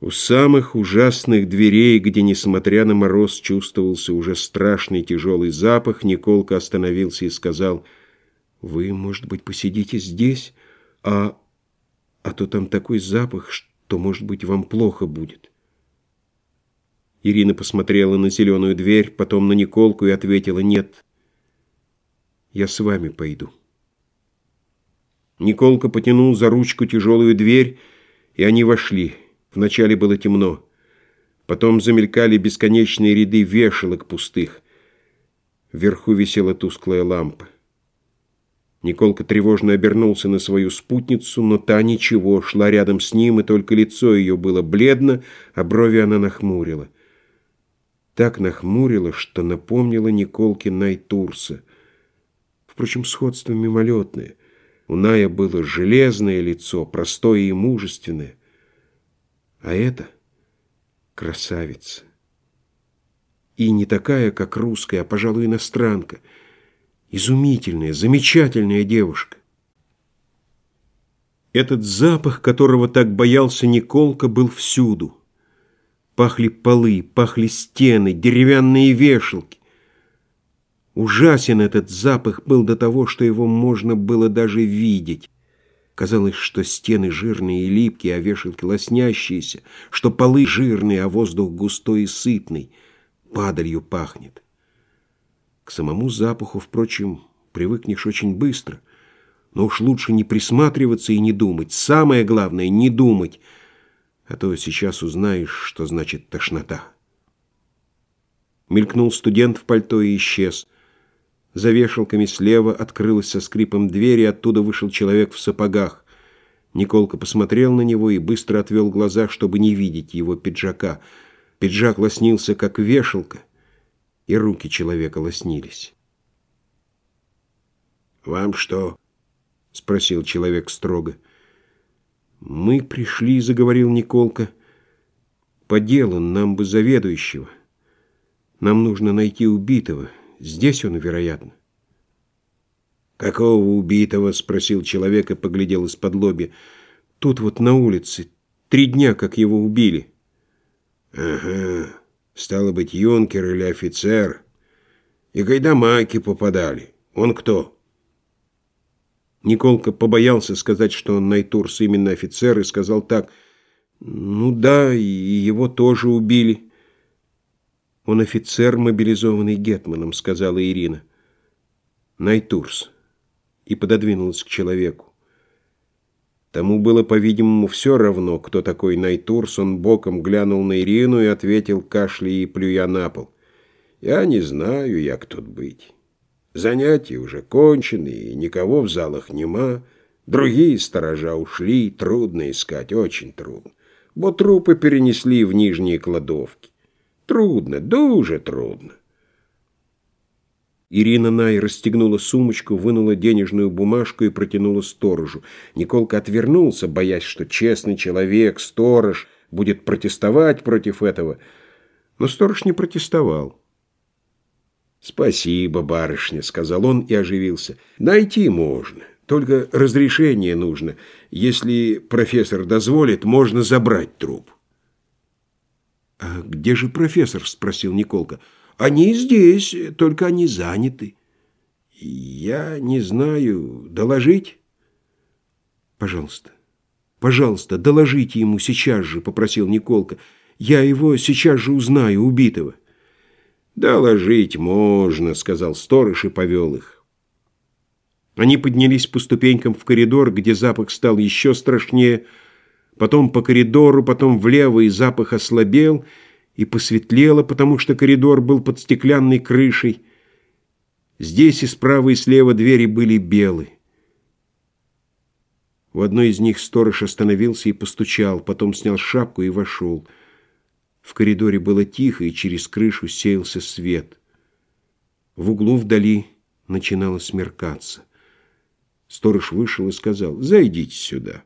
У самых ужасных дверей, где, несмотря на мороз, чувствовался уже страшный тяжелый запах, Николка остановился и сказал, «Вы, может быть, посидите здесь, а... а то там такой запах, что, может быть, вам плохо будет». Ирина посмотрела на зеленую дверь, потом на Николку и ответила, «Нет, я с вами пойду». Николка потянул за ручку тяжелую дверь, и они вошли. Вначале было темно. Потом замелькали бесконечные ряды вешалок пустых. Вверху висела тусклая лампа. Николка тревожно обернулся на свою спутницу, но та ничего, шла рядом с ним, и только лицо ее было бледно, а брови она нахмурила. Так нахмурила, что напомнила Николке Найтурса. Впрочем, сходство мимолетное. У Ная было железное лицо, простое и мужественное. А это красавица. И не такая, как русская, а, пожалуй, иностранка. Изумительная, замечательная девушка. Этот запах, которого так боялся Николка, был всюду. Пахли полы, пахли стены, деревянные вешалки. Ужасен этот запах был до того, что его можно было даже видеть. Казалось, что стены жирные и липкие, а вешалки лоснящиеся, что полы жирные, а воздух густой и сытный, падалью пахнет. К самому запаху, впрочем, привыкнешь очень быстро, но уж лучше не присматриваться и не думать. Самое главное — не думать, а то сейчас узнаешь, что значит тошнота. Мелькнул студент в пальто и исчез — за вешалками слева открылась со скрипом дверь, и оттуда вышел человек в сапогах. Николка посмотрел на него и быстро отвел глаза, чтобы не видеть его пиджака. Пиджак лоснился, как вешалка, и руки человека лоснились. «Вам что?» — спросил человек строго. «Мы пришли», — заговорил Николка. «По делу нам бы заведующего. Нам нужно найти убитого». Здесь он, вероятно. «Какого убитого?» — спросил человек и поглядел из-под лоби. «Тут вот на улице. Три дня, как его убили». «Ага. Стало быть, юнкер или офицер. И гайдамаки попадали. Он кто?» Николка побоялся сказать, что он Найтурс именно офицер, и сказал так. «Ну да, и его тоже убили». «Он офицер, мобилизованный Гетманом», — сказала Ирина. «Найтурс». И пододвинулась к человеку. Тому было, по-видимому, все равно, кто такой Найтурс. Он боком глянул на Ирину и ответил, кашляя и плюя на пол. «Я не знаю, як тут быть. Занятия уже кончены, и никого в залах нема. Другие сторожа ушли, трудно искать, очень трудно. Бо трупы перенесли в нижние кладовки. Трудно, дуже трудно. Ирина Най расстегнула сумочку, вынула денежную бумажку и протянула сторожу. Николка отвернулся, боясь, что честный человек, сторож, будет протестовать против этого. Но сторож не протестовал. «Спасибо, барышня», — сказал он и оживился. «Найти можно, только разрешение нужно. Если профессор дозволит, можно забрать труп». «А где же профессор?» – спросил Николка. «Они здесь, только они заняты». «Я не знаю. Доложить?» «Пожалуйста, пожалуйста, доложите ему сейчас же», – попросил Николка. «Я его сейчас же узнаю, убитого». «Доложить можно», – сказал сторож и повел их. Они поднялись по ступенькам в коридор, где запах стал еще страшнее – потом по коридору, потом влево, и запах ослабел, и посветлело, потому что коридор был под стеклянной крышей. Здесь и справа, и слева двери были белые. В одной из них сторож остановился и постучал, потом снял шапку и вошел. В коридоре было тихо, и через крышу сеялся свет. В углу вдали начинало смеркаться. Сторож вышел и сказал, «Зайдите сюда».